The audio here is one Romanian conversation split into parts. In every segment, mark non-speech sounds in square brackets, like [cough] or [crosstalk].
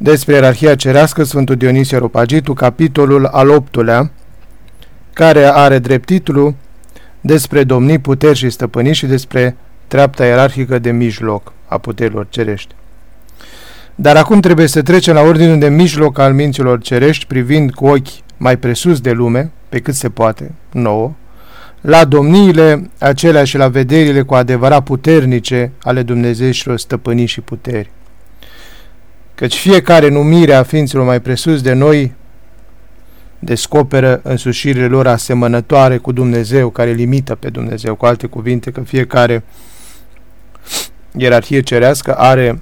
despre ierarhia cerească Sfântul Dionisie Ropagitu, capitolul al optulea, care are drept titlu despre domnii, puteri și stăpâni și despre treapta ierarhică de mijloc a puterilor cerești. Dar acum trebuie să trecem la ordinul de mijloc al minților cerești, privind cu ochi mai presus de lume, pe cât se poate, nouă, la domniile acelea și la vederile cu adevărat puternice ale dumnezeilor stăpânii și puteri. Căci fiecare numire a ființelor mai presus de noi descoperă însușirile lor asemănătoare cu Dumnezeu, care limită pe Dumnezeu. Cu alte cuvinte, că fiecare ierarhie cerească are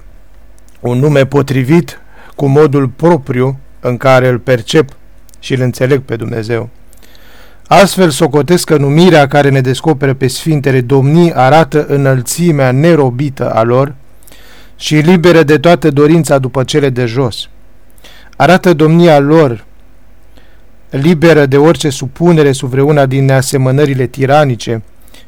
un nume potrivit cu modul propriu în care îl percep și îl înțeleg pe Dumnezeu. Astfel, socotesc că numirea care ne descoperă pe Sfintele Domnii arată înălțimea nerobită a lor și liberă de toată dorința după cele de jos. Arată domnia lor, liberă de orice supunere sub vreuna din neasemănările tiranice,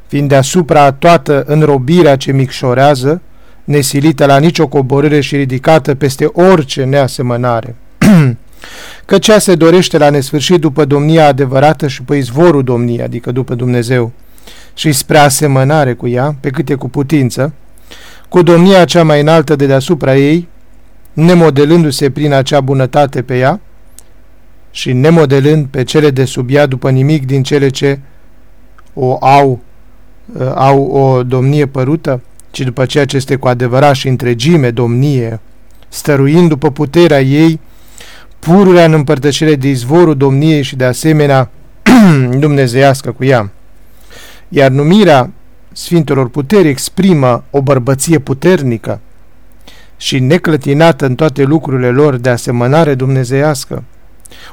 fiind deasupra a toată înrobirea ce micșorează, nesilită la nicio coborâre și ridicată peste orice neasemănare. [clears throat] că cea se dorește la nesfârșit după domnia adevărată și pe izvorul domniei, adică după Dumnezeu, și spre asemănare cu ea, pe cât e cu putință, cu domnia cea mai înaltă de deasupra ei, nemodelându-se prin acea bunătate pe ea și nemodelând pe cele de sub ea după nimic din cele ce o au, uh, au o domnie părută, ci după ceea ce este cu adevărat și întregime domnie, stăruind după puterea ei, pururea în împărtășire de izvorul domniei și de asemenea [clears throat] dumnezeiască cu ea. Iar numirea Sfintelor Puteri exprimă o bărbăție puternică și neclătinată în toate lucrurile lor de asemănare dumnezeiască.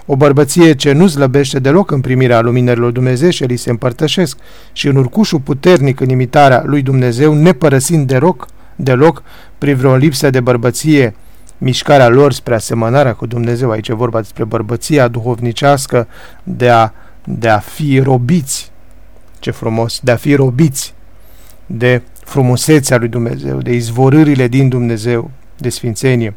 O bărbăție ce nu slăbește deloc în primirea luminărilor Dumnezeu și li se împărtășesc și un urcușul puternic în imitarea lui Dumnezeu, nepărăsind deloc, deloc prin vreo lipsă de bărbăție, mișcarea lor spre asemănarea cu Dumnezeu. Aici e vorba despre bărbăția duhovnicească de a, de a fi robiți. Ce frumos! De a fi robiți de frumusețea lui Dumnezeu, de izvorârile din Dumnezeu, de sfințenie.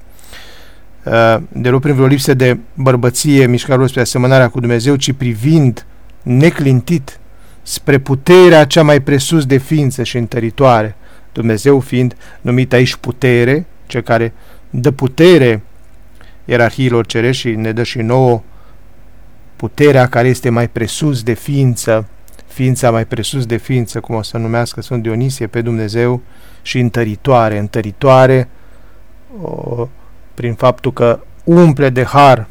Uh, de nu prin vreo lipsă de bărbăție, mișcarea spre asemănarea cu Dumnezeu, ci privind neclintit spre puterea cea mai presus de ființă și întăritoare, Dumnezeu fiind numit aici putere, cel care dă putere ierarhiilor cerești și ne dă și nouă puterea care este mai presus de ființă, ființa mai presus de ființă, cum o să numească Sfânt Dionisie pe Dumnezeu, și întăritoare, întăritoare o, prin faptul că umple de har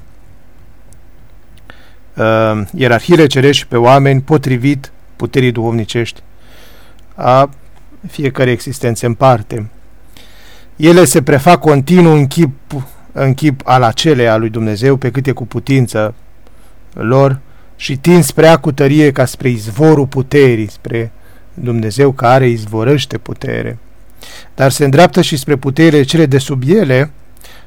uh, ierarhiile cerești pe oameni potrivit puterii duhovnicești a fiecare existențe în parte. Ele se prefac continuu în chip, în chip al acelea lui Dumnezeu pe cât e cu putință lor și tind spre cu tărie ca spre izvorul puterii, spre Dumnezeu care izvorăște putere. Dar se îndreaptă și spre puterile cele de sub ele,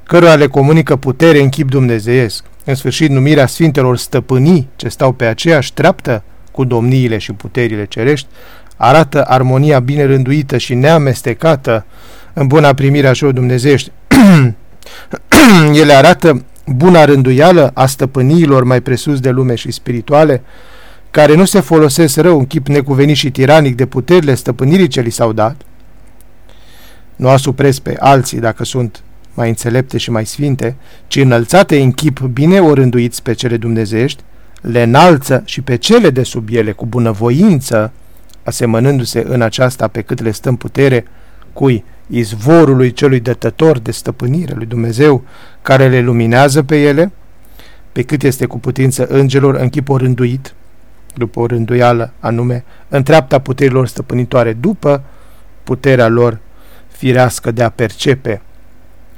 cărora le comunică putere în chip dumnezeiesc. În sfârșit, numirea Sfintelor stăpânii ce stau pe aceeași treaptă cu domniile și puterile cerești, arată armonia bine rânduită și neamestecată în buna primire a celor dumnezeiești. [clears throat] Ele arată buna rânduială a stăpâniilor mai presus de lume și spirituale, care nu se folosesc rău în chip necuvenit și tiranic de puterile stăpânirii ce li s-au dat, nu asupres pe alții dacă sunt mai înțelepte și mai sfinte, ci înălțate în chip bine orânduiți pe cele dumnezești, le înalță și pe cele de sub ele cu bunăvoință, asemănându-se în aceasta pe cât le stă în putere, cui izvorului celui dătător de stăpânire lui Dumnezeu, care le luminează pe ele, pe cât este cu putință îngelor în chip orânduit, după o rânduială anume, în treapta puterilor stăpânitoare, după puterea lor firească de a percepe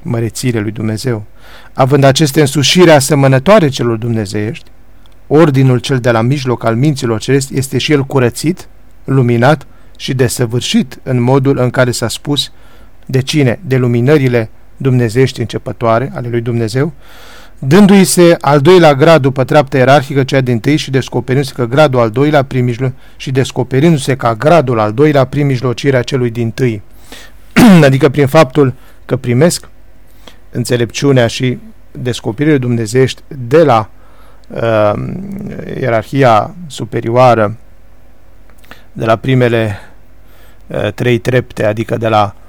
mărețire lui Dumnezeu. Având aceste însușiri asemănătoare celor dumnezeiești, ordinul cel de la mijloc al minților celesti este și el curățit, luminat și desăvârșit în modul în care s-a spus de cine? De luminările dumnezeiești începătoare ale lui Dumnezeu, dându-i se al doilea grad după treapta ierarhică, cea din tâi și descoperindu-se că gradul al doilea prin mijlo- și descoperindu-se ca gradul al doilea prin mijlocirea celui din tâi. [clears throat] adică prin faptul că primesc înțelepciunea și descoperirile dumnezeiești de la uh, ierarhia superioară, de la primele uh, trei trepte, adică de la uh,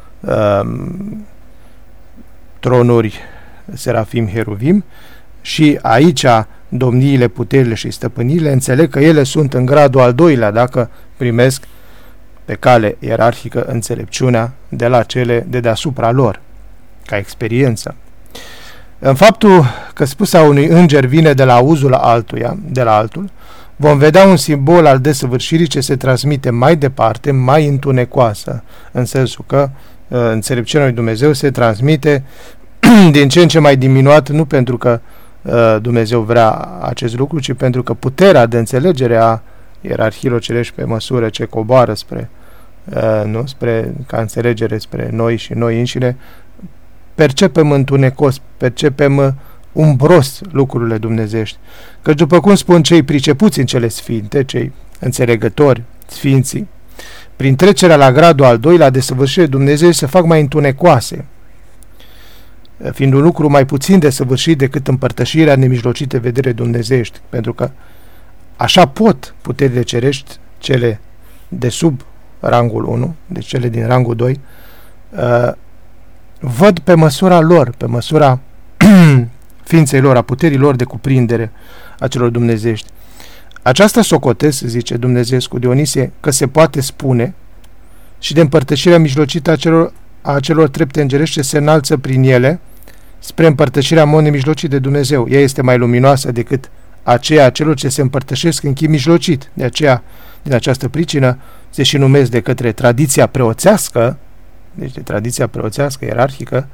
tronuri Serafim Heruvim și aici domniile, puterile și stăpânirile înțeleg că ele sunt în gradul al doilea dacă primesc pe cale ierarhică înțelepciunea de la cele de deasupra lor, ca experiență. În faptul că spusa unui înger vine de la auzul altuia, de la altul, vom vedea un simbol al desăvârșirii ce se transmite mai departe, mai întunecoasă, în sensul că uh, înțelepciunea lui Dumnezeu se transmite [clears throat] din ce în ce mai diminuat, nu pentru că uh, Dumnezeu vrea acest lucru, ci pentru că puterea de înțelegere a ierarhiilor cerești pe măsură ce coboară spre, uh, nu, spre, ca înțelegere spre noi și noi înșine, percepem întunecos, percepem uh, umbros lucrurile dumnezești. Că după cum spun cei pricepuți în cele sfinte, cei înțelegători, sfinții, prin trecerea la gradul al doilea de săvârșire Dumnezeu se fac mai întunecoase, fiind un lucru mai puțin de săvârșit decât împărtășirea nemijlocite vedere dumnezeiești, pentru că așa pot puterile cerești, cele de sub rangul 1, deci cele din rangul 2, uh, văd pe măsura lor, pe măsura [clears throat] ființei lor, a puterii lor de cuprindere a celor dumnezești. Aceasta socotesc, zice Dumnezeescu Dionisie, că se poate spune și de împărtășirea mijlocită a celor, a celor trepte îngerești ce se înalță prin ele spre împărtășirea monei mijlocii de Dumnezeu. Ea este mai luminoasă decât aceea a celor ce se împărtășesc în chip mijlocit. De aceea, din această pricină, se și numesc de către tradiția preoțească, deci de tradiția preoțească, ierarhică,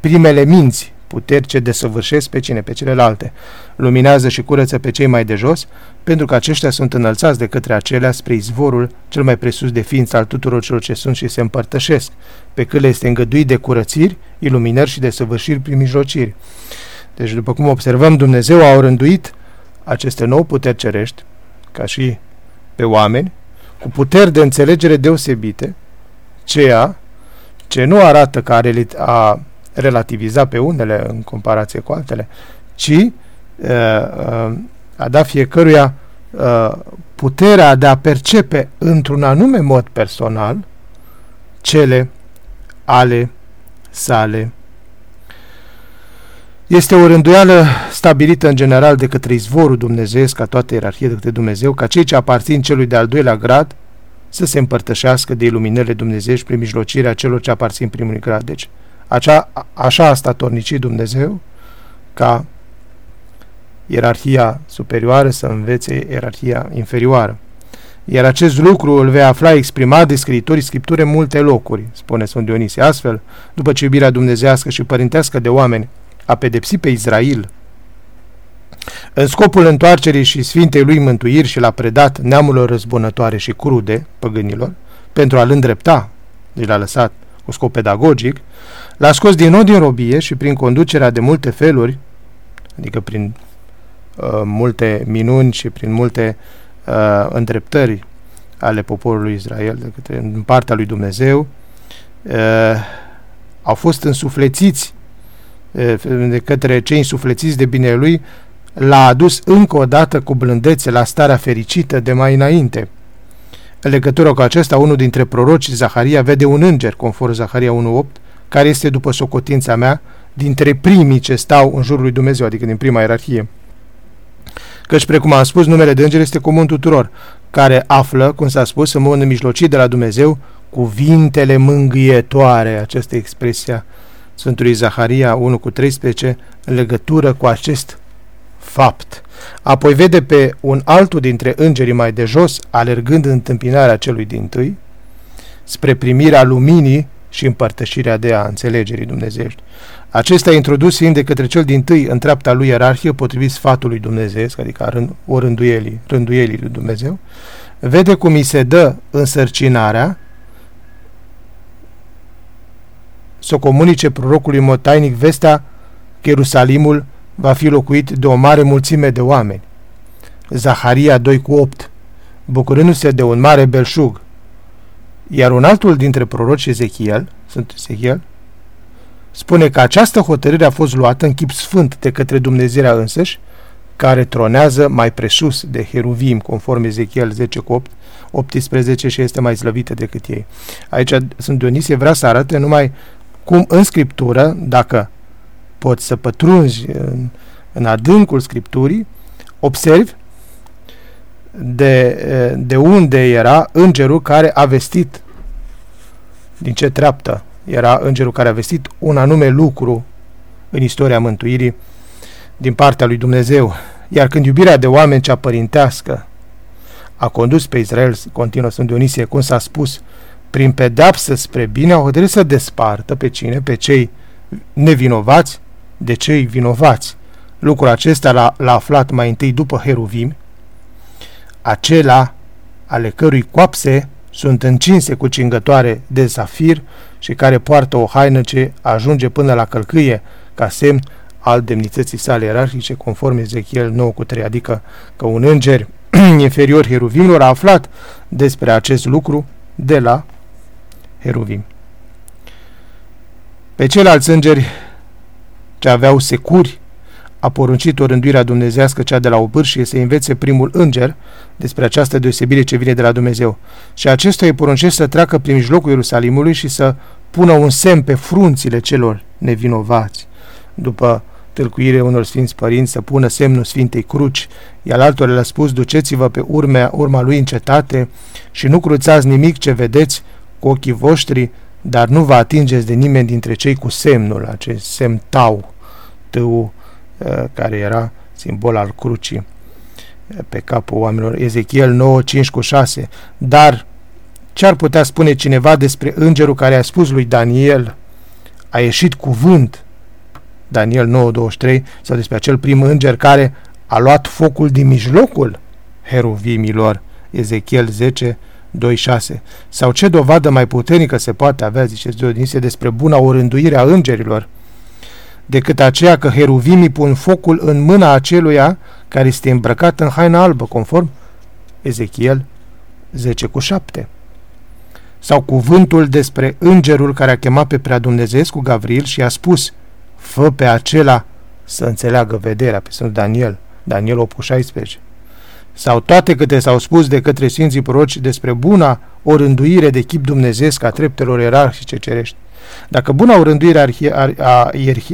primele minți puteri ce desăvârșesc pe cine, pe celelalte, luminează și curăță pe cei mai de jos, pentru că aceștia sunt înălțați de către acelea spre izvorul cel mai presus de ființă al tuturor celor ce sunt și se împărtășesc, pe cât le este îngăduit de curățiri, iluminări și desăvârșiri prin mijlociri. Deci, după cum observăm, Dumnezeu a orânduit aceste nouă puteri cerești, ca și pe oameni, cu puteri de înțelegere deosebite, ceea ce nu arată că a relativiza pe unele în comparație cu altele, ci uh, uh, a da fiecăruia uh, puterea de a percepe într-un anume mod personal cele ale sale. Este o rânduială stabilită în general de către izvorul dumnezeiesc, ca toată ierarhie de către Dumnezeu, ca cei ce aparțin celui de-al doilea grad să se împărtășească de iluminările dumnezeiești prin mijlocirea celor ce aparțin primului grad. Deci, acea, așa a statornicit Dumnezeu ca ierarhia superioară să învețe ierarhia inferioară. Iar acest lucru îl vei afla exprimat de scriitorii scripturi în multe locuri, spune Sfânt Dionisie. Astfel, după ce iubirea dumnezească și părintească de oameni a pedepsit pe Israel, în scopul întoarcerii și sfintei lui mântuiri și l-a predat neamurilor răzbunătoare și crude, păgânilor, pentru a-l îndrepta, deci l-a lăsat cu scop pedagogic, L-a scos din nou din robie și prin conducerea de multe feluri, adică prin uh, multe minuni și prin multe uh, îndreptări ale poporului Israel de către, în partea lui Dumnezeu, uh, au fost însuflețiți uh, de către cei însuflețiți de bine lui, l-a adus încă o dată cu blândețe la starea fericită de mai înainte. În legătură cu acesta, unul dintre proroci, Zaharia, vede un înger, conform Zaharia 1.8, care este, după socotința mea, dintre primii ce stau în jurul lui Dumnezeu, adică din prima ierarhie. Căci, precum am spus, numele de înger este comun tuturor, care află, cum s-a spus, în mod mijlocit de la Dumnezeu, cuvintele mângâietoare, această expresia Sfântului Zaharia 1 cu 13, în legătură cu acest fapt. Apoi vede pe un altul dintre îngerii mai de jos, alergând în întâmpinarea celui din tâi, spre primirea luminii și împărtășirea de a înțelegerii dumnezeiești. Acesta e introdus fiind de către cel din tâi în treapta lui ierarhie potrivit sfatului dumnezeiesc, adică rând, o rânduielii, rânduielii lui Dumnezeu, vede cum îi se dă însărcinarea să o comunice prorocului motainic vestea că Ierusalimul va fi locuit de o mare mulțime de oameni. Zaharia 2 cu 8 bucurându-se de un mare belșug, iar un altul dintre proroci, Ezechiel, sunt Ezechiel, spune că această hotărâre a fost luată în chip sfânt de către Dumnezeirea însăși, care tronează mai presus de heruvim, conform Ezechiel 10 cu 8, 18 și este mai slăvită decât ei. Aici sunt Dionisie vrea să arate numai cum în Scriptură, dacă poți să pătrunzi în, în adâncul Scripturii, observi de, de unde era îngerul care a vestit, din ce treaptă era îngerul care a vestit un anume lucru în istoria mântuirii din partea lui Dumnezeu. Iar când iubirea de oameni cea părintească a condus pe Israel, continuă Sfânt Dionisie, cum s-a spus, prin pedeapsă spre bine, au hotărât să despartă pe cine? Pe cei nevinovați de cei vinovați. Lucrul acesta l-a, l-a aflat mai întâi după Heruvim, acela ale cărui coapse sunt încinse cu cingătoare de zafir și care poartă o haină ce ajunge până la călcâie ca semn al demnității sale ierarhice, conform Ezechiel 9 cu 3, adică că un înger [clears throat] inferior heruvimilor a aflat despre acest lucru de la heruvim. Pe ceilalți îngeri ce aveau securi a poruncit o rânduirea dumnezească cea de la obârșie să învețe primul înger despre această deosebire ce vine de la Dumnezeu. Și acesta îi poruncește să treacă prin mijlocul Ierusalimului și să pună un semn pe frunțile celor nevinovați. După tâlcuire unor sfinți părinți să pună semnul Sfintei Cruci, iar altora le-a spus, duceți-vă pe urmea, urma lui în cetate și nu cruțați nimic ce vedeți cu ochii voștri, dar nu vă atingeți de nimeni dintre cei cu semnul, acest semn tau, tău, uh, care era simbol al crucii uh, pe capul oamenilor. Ezechiel 9, 5 cu 6. Dar ce ar putea spune cineva despre îngerul care a spus lui Daniel, a ieșit cuvânt, Daniel 9, 23, sau despre acel prim înger care a luat focul din mijlocul heruvimilor, Ezechiel 10, 2.6. Sau ce dovadă mai puternică se poate avea, ziceți Dionisie, despre buna orânduire a îngerilor, decât aceea că heruvimii pun focul în mâna aceluia care este îmbrăcat în haina albă, conform Ezechiel 10 cu 7. Sau cuvântul despre îngerul care a chemat pe prea Dumnezeescu Gavril și a spus, fă pe acela să înțeleagă vederea, pe sunt Daniel, Daniel 8 cu 16 sau toate câte s-au spus de către Sfinții Proroci despre buna orânduire de chip dumnezeesc a treptelor ierarhice cerești. Dacă buna orânduire a, a, a,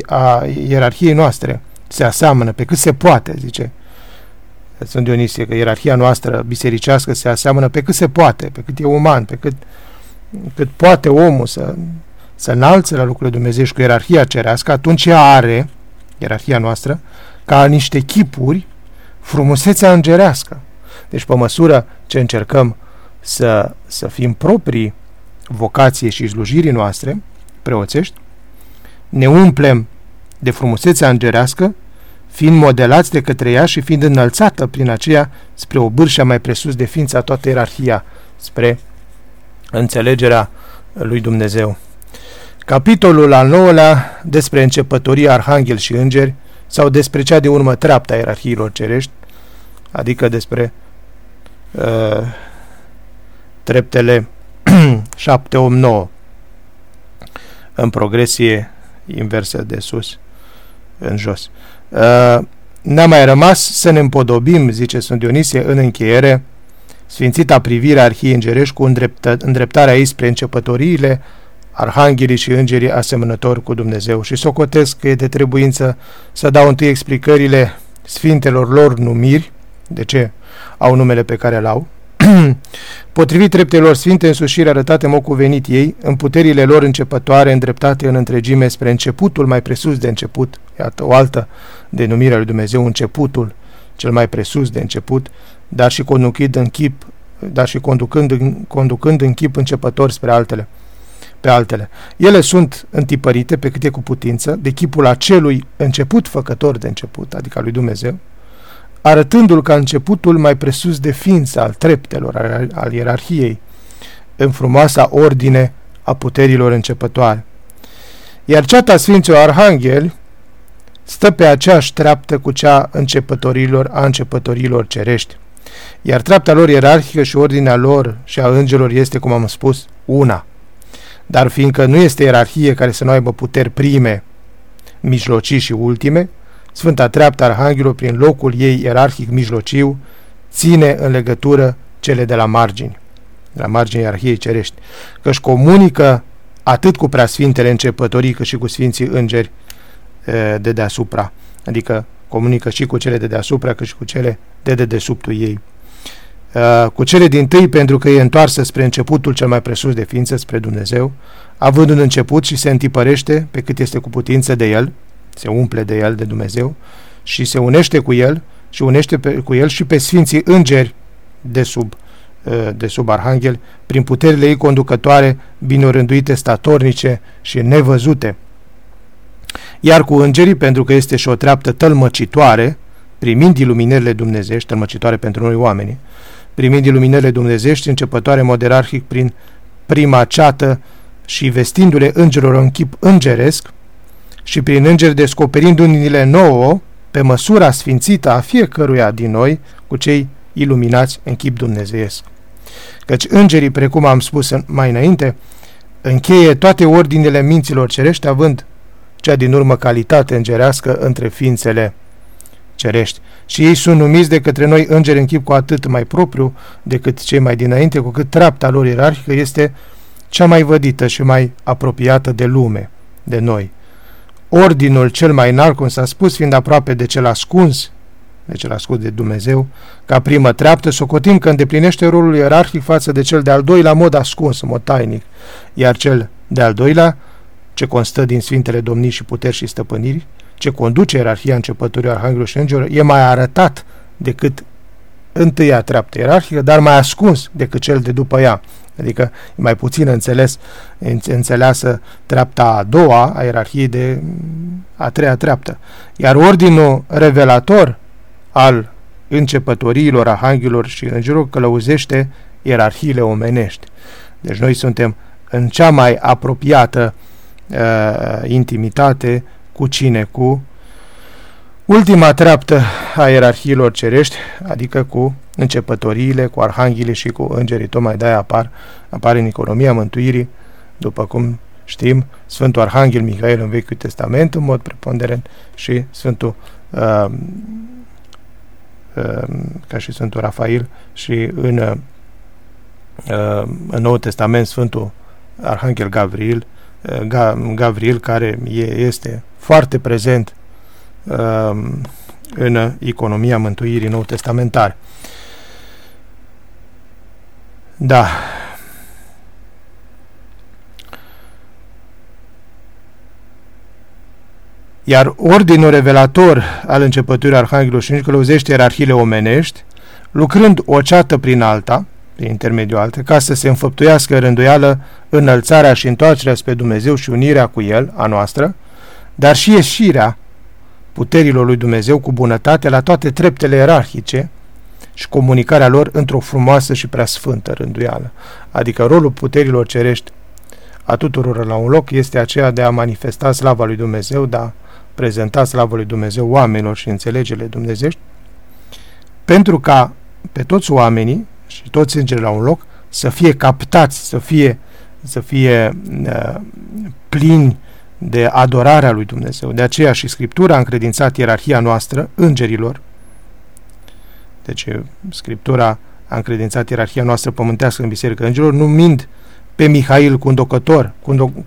a ierarhiei noastre se aseamănă pe cât se poate, zice Sfânt Dionisie, că ierarhia noastră bisericească se aseamănă pe cât se poate, pe cât e uman, pe cât, cât poate omul să, să înalțe la lucrurile Dumnezeu și cu ierarhia cerească, atunci ea are, ierarhia noastră, ca niște chipuri frumusețea îngerească. Deci, pe măsură ce încercăm să, să fim proprii vocație și slujirii noastre, preoțești, ne umplem de frumusețea îngerească, fiind modelați de către ea și fiind înălțată prin aceea spre o bârșă mai presus de ființa toată ierarhia, spre înțelegerea lui Dumnezeu. Capitolul al nouălea despre începătoria arhanghel și îngeri sau despre cea de urmă treapta ierarhiilor cerești, adică despre uh, treptele 7, 8, 9 în progresie inversă de sus în jos. Uh, ne-a mai rămas să ne împodobim, zice Sfânt Dionisie, în încheiere, sfințita privire a arhiei îngerești cu îndreptă, îndreptarea ei spre începătoriile arhanghelii și îngerii asemănători cu Dumnezeu. Și socotesc că e de trebuință să dau întâi explicările sfintelor lor numiri, de ce? Au numele pe care l-au, [clears throat] potrivit treptelor sfinte însușiri arătate mă cuvenit ei, în puterile lor începătoare îndreptate în întregime spre începutul mai presus de început, iată o altă denumire a lui Dumnezeu, începutul cel mai presus de început, dar și conducând în chip, dar și conducând, conducând în chip începător spre altele pe altele. Ele sunt întipărite pe câte cu putință de chipul acelui început făcător de început, adică al lui Dumnezeu, arătându-l ca începutul mai presus de ființă al treptelor, al, al ierarhiei, în frumoasa ordine a puterilor începătoare. Iar ceata Sfinților Arhangheli stă pe aceeași treaptă cu cea începătorilor a începătorilor cerești. Iar treapta lor ierarhică și ordinea lor și a îngerilor este, cum am spus, una – Dar fiindcă nu este ierarhie care să nu aibă puteri prime, mijlocii și ultime, Sfânta Treaptă Arhanghelul, prin locul ei ierarhic mijlociu, ține în legătură cele de la margini, de la marginii ierarhiei cerești, că își comunică atât cu preasfintele începătorii cât și cu sfinții îngeri de deasupra, adică comunică și cu cele de deasupra cât și cu cele de dedesubtul ei. Cu cele din tâi pentru că e întoarsă spre începutul cel mai presus de ființă, spre Dumnezeu, având un început și se întipărește pe cât este cu putință de el, se umple de el, de Dumnezeu, și se unește cu el și unește pe, cu el și pe sfinții îngeri de sub, de sub arhanghel, prin puterile ei conducătoare, bine rânduite, statornice și nevăzute. Iar cu îngerii, pentru că este și o treaptă tălmăcitoare, primind iluminările dumnezești, tălmăcitoare pentru noi oameni, primind iluminările dumnezești, începătoare moderarhic prin prima ceată și vestindu-le îngerilor în chip îngeresc și prin îngeri descoperindu-ni-le nouă, pe măsura sfințită a fiecăruia din noi, cu cei iluminați în chip dumnezeiesc. Căci îngerii, precum am spus mai înainte, încheie toate ordinele minților cerești, având cea din urmă calitate îngerească între ființele cerești. Și ei sunt numiți de către noi îngeri în chip cu atât mai propriu decât cei mai dinainte, cu cât treapta lor ierarhică este cea mai vădită și mai apropiată de lume, de noi. Ordinul cel mai înalt, cum s-a spus, fiind aproape de cel ascuns, de cel ascuns de Dumnezeu, ca primă treaptă, socotim că îndeplinește rolul ierarhic față de cel de-al doilea mod ascuns, în mod tainic, iar cel de-al doilea, ce constă din Sfintele Domnii și puteri și stăpâniri, ce conduce ierarhia începătorii Arhanghelului și Îngerilor, e mai arătat decât întâia treaptă ierarhică, dar mai ascuns decât cel de după ea. Adică e mai puțin înțeles, înțeleasă treapta a doua a ierarhiei de a treia treaptă. Iar ordinul revelator al începătoriilor, arhanghelilor și îngerilor călăuzește ierarhiile omenești. Deci noi suntem în cea mai apropiată uh, intimitate cu cine? Cu ultima treaptă a ierarhiilor cerești, adică cu începătoriile, cu arhanghelii și cu îngerii. Tocmai de-aia apar, apar în economia mântuirii, după cum știm, Sfântul Arhanghel Mihail în Vechiul Testament, în mod preponderent, și Sfântul uh, uh, ca și Sfântul Rafael și în, uh, în Noul Testament Sfântul Arhanghel Gabriel, uh, Gabriel care este foarte prezent uh, în economia mântuirii nou testamentare. Da. Iar ordinul revelator al începăturii Arhanghelului și călăuzește ierarhiile omenești, lucrând o ceată prin alta, prin intermediul alte, ca să se înfăptuiască rânduială înălțarea și întoarcerea spre Dumnezeu și unirea cu El, a noastră, dar și ieșirea puterilor lui Dumnezeu cu bunătate la toate treptele ierarhice și comunicarea lor într-o frumoasă și prea sfântă rânduială. Adică rolul puterilor cerești a tuturor la un loc este aceea de a manifesta slava lui Dumnezeu, de a prezenta slava lui Dumnezeu oamenilor și înțelegele dumnezești, pentru ca pe toți oamenii și toți îngerii la un loc să fie captați, să fie, să fie uh, plini de adorarea lui Dumnezeu. De aceea și Scriptura a încredințat ierarhia noastră îngerilor. Deci Scriptura a încredințat ierarhia noastră pământească în Biserica Îngerilor, numind pe Mihail conducător,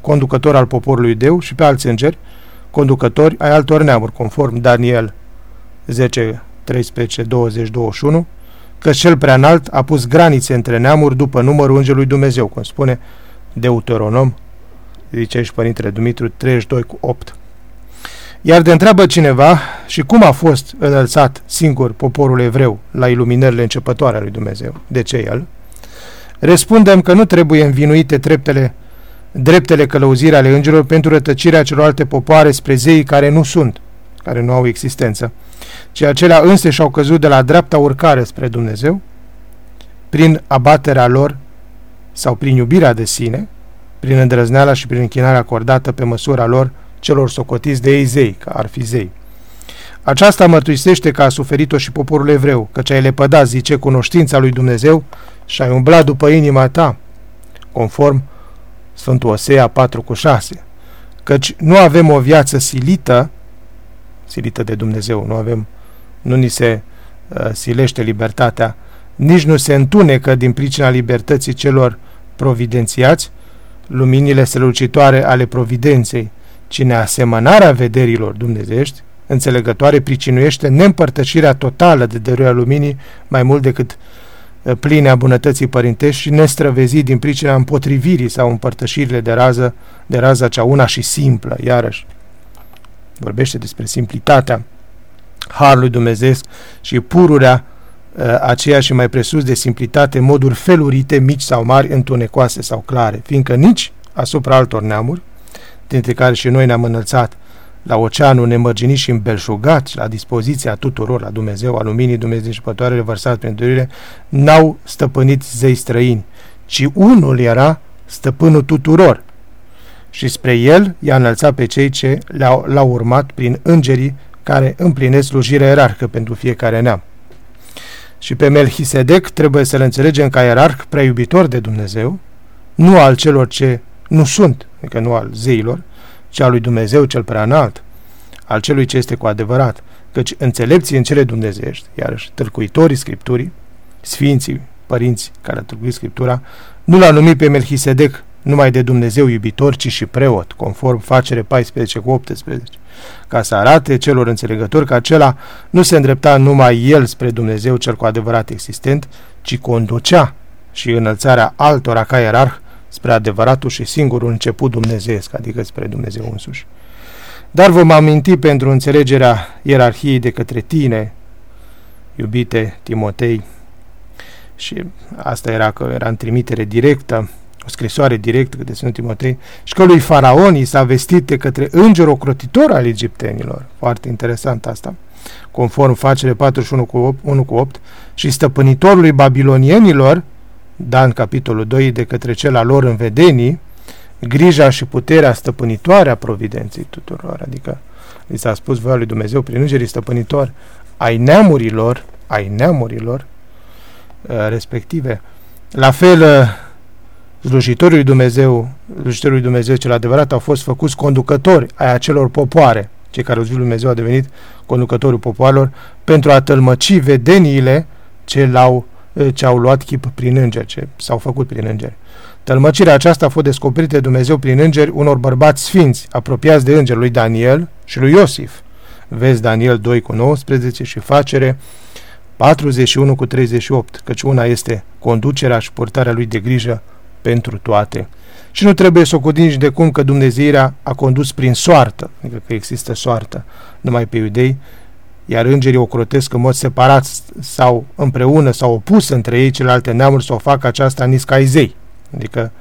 conducător al poporului Deu și pe alți îngeri, conducători ai altor neamuri, conform Daniel 10, 13, 20, 21, că cel prea înalt a pus granițe între neamuri după numărul îngerului Dumnezeu, cum spune Deuteronom zice aici Părintele Dumitru 32 cu 8. Iar de întreabă cineva și cum a fost înălțat singur poporul evreu la iluminările începătoare a lui Dumnezeu, de ce el? Răspundem că nu trebuie învinuite treptele, dreptele călăuzire ale îngerilor pentru rătăcirea celorlalte popoare spre zeii care nu sunt, care nu au existență, ci acelea înse și-au căzut de la dreapta urcare spre Dumnezeu, prin abaterea lor sau prin iubirea de sine, prin îndrăzneala și prin închinarea acordată pe măsura lor celor socotiți de ei zei, ca ar fi zei. Aceasta mărturisește că a suferit-o și poporul evreu, căci ai lepădat, zice, cunoștința lui Dumnezeu și ai umblat după inima ta, conform Sfântul Osea 4 cu 6, căci nu avem o viață silită, silită de Dumnezeu, nu avem, nu ni se uh, silește libertatea, nici nu se întunecă din pricina libertății celor providențiați, luminile strălucitoare ale providenței, cine asemănarea vederilor dumnezești, înțelegătoare, pricinuiește neîmpărtășirea totală de dăruirea luminii mai mult decât uh, pline a bunătății părintești și nestrăvezi din pricina împotrivirii sau împărtășirile de rază, de rază cea una și simplă, iarăși. Vorbește despre simplitatea Harului Dumnezeu și pururea uh, aceea și mai presus de simplitate, moduri felurite, mici sau mari, întunecoase sau clare, fiindcă nici asupra altor neamuri, dintre care și noi ne-am înălțat la oceanul nemărginit și îmbelșugat la dispoziția tuturor, la Dumnezeu, a luminii Dumnezeu și pătoarele vărsate prin durile, n-au stăpânit zei străini, ci unul era stăpânul tuturor. Și spre el i-a înălțat pe cei ce l-au, l-au urmat prin îngerii care împlinesc slujirea ierarhă pentru fiecare neam. Și pe Melchisedec trebuie să-l înțelegem ca ierarh prea iubitor de Dumnezeu, nu al celor ce nu sunt, adică nu al zeilor, ci al lui Dumnezeu cel prea înalt, al celui ce este cu adevărat, căci înțelepții în cele dumnezeiești, iarăși tâlcuitorii Scripturii, sfinții, părinți care au tâlcuit Scriptura, nu l-a numit pe Melchisedec numai de Dumnezeu iubitor, ci și preot, conform facere 14 cu 18, ca să arate celor înțelegători că acela nu se îndrepta numai el spre Dumnezeu cel cu adevărat existent, ci conducea și înălțarea altora ca ierarh spre adevăratul și singurul început dumnezeiesc, adică spre Dumnezeu însuși. Dar vom aminti pentru înțelegerea ierarhiei de către tine, iubite Timotei, și asta era că era în trimitere directă, o scrisoare directă de Sfântul Timotei, și că lui Faraon i s-a vestit de către îngerul ocrotitor al egiptenilor. Foarte interesant asta. Conform facere 41 cu 8, 1 cu 8 și stăpânitorului babilonienilor, Dan capitolul 2, de către cel al lor în vedenii, grija și puterea stăpânitoare a providenței tuturor, adică li s-a spus voia lui Dumnezeu prin îngerii stăpânitori ai neamurilor, ai neamurilor uh, respective. La fel, uh, slujitorii lui Dumnezeu, slujitorii lui Dumnezeu cel adevărat au fost făcuți conducători ai acelor popoare, cei care au zis lui Dumnezeu a devenit conducătorul popoarelor, pentru a tălmăci vedeniile ce l-au ce au luat chip prin îngeri, ce s-au făcut prin îngeri. Tălmăcirea aceasta a fost descoperită de Dumnezeu prin îngeri unor bărbați sfinți, apropiați de îngerul lui Daniel și lui Iosif. Vezi Daniel 2 cu 19 și facere 41 cu 38, căci una este conducerea și purtarea lui de grijă pentru toate. Și nu trebuie să o nici de cum că Dumnezeirea a condus prin soartă, adică că există soartă numai pe iudei, iar îngerii o crotesc în mod separat sau împreună sau opus între ei celelalte neamuri să o facă aceasta niscai zei. Adică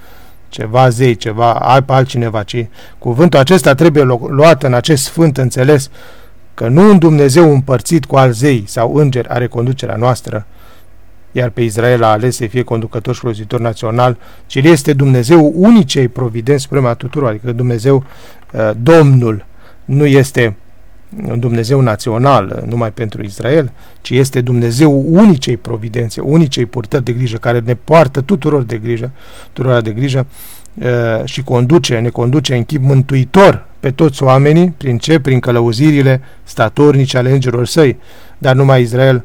ceva zei, ceva altcineva, ci cuvântul acesta trebuie luat în acest sfânt înțeles că nu un Dumnezeu împărțit cu alți zei sau îngeri are conducerea noastră, iar pe Israel a ales să fie conducător și folositor național, ci el este Dumnezeu unicei providenți suprema tuturor, adică Dumnezeu, uh, Domnul, nu este un Dumnezeu național uh, numai pentru Israel, ci este Dumnezeu unicei providențe, unicei purtări de grijă, care ne poartă tuturor de grijă, tuturor de grijă uh, și conduce, ne conduce în chip mântuitor pe toți oamenii, prin ce? Prin călăuzirile statornice ale îngerilor săi, dar numai Israel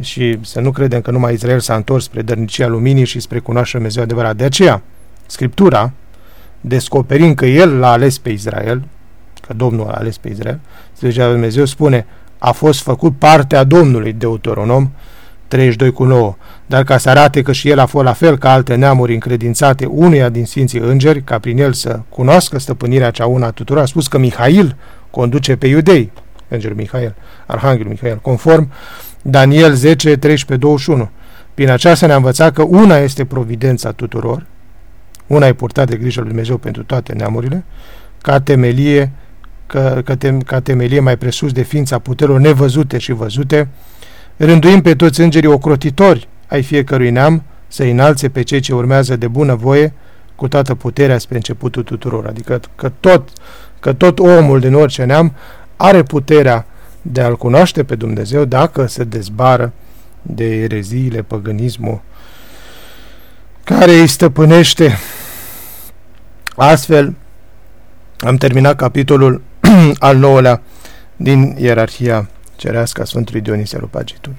și să nu credem că numai Israel s-a întors spre dărnicia luminii și spre cunoașterea Dumnezeu adevărat. De aceea, Scriptura, descoperind că El l-a ales pe Israel, că Domnul a ales pe Israel, Sfântul Dumnezeu spune, a fost făcut parte a Domnului, Deuteronom 32 cu 9, dar ca să arate că și el a fost la fel ca alte neamuri încredințate unuia din Sfinții Îngeri, ca prin el să cunoască stăpânirea cea una a tuturor, a spus că Mihail conduce pe iudei, Îngerul Mihail, Arhanghelul Mihail, conform Daniel 10, 13, 21. Prin aceasta ne-a învățat că una este providența tuturor, una e purtat de grijă lui Dumnezeu pentru toate neamurile, ca temelie că, că tem, ca temelie mai presus de ființa puterilor nevăzute și văzute, rânduim pe toți îngerii ocrotitori ai fiecărui neam să înalțe pe cei ce urmează de bună voie cu toată puterea spre începutul tuturor. Adică că tot, că tot omul din orice neam are puterea de a-L cunoaște pe Dumnezeu dacă se dezbară de ereziile, păgânismul care îi stăpânește Astfel, am terminat capitolul [clears throat] al nouălea din ierarhia cerească a Sfântului Dionisia Lupagitul.